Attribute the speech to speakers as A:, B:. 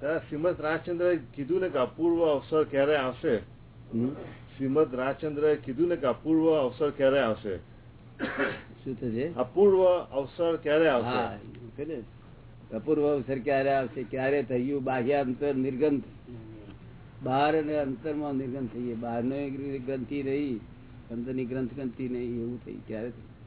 A: શ્રીમદ રાજચંદ્ર કીધું ને કે અપૂર્વ અવસર ક્યારે આવશે? શ્રીમદ રાજચંદ્ર કીધું ને કે અપૂર્વ અવસર ક્યારે આવશે?
B: શું થશે?
A: અપૂર્વ અવસર ક્યારે આવશે?
B: અપૂર્વ અવસર ક્યારે આવશે? ક્યારે થયું? બાહ્ય અંતર નિર્ગંધ. બહાર અને અંતરમાં નિર્ગંધ થઈએ બહારનો ગ્રંથિ રહી અંતરની ગ્રંથ ગ્રંથિ નહીં એવું થઈ ક્યારે થયું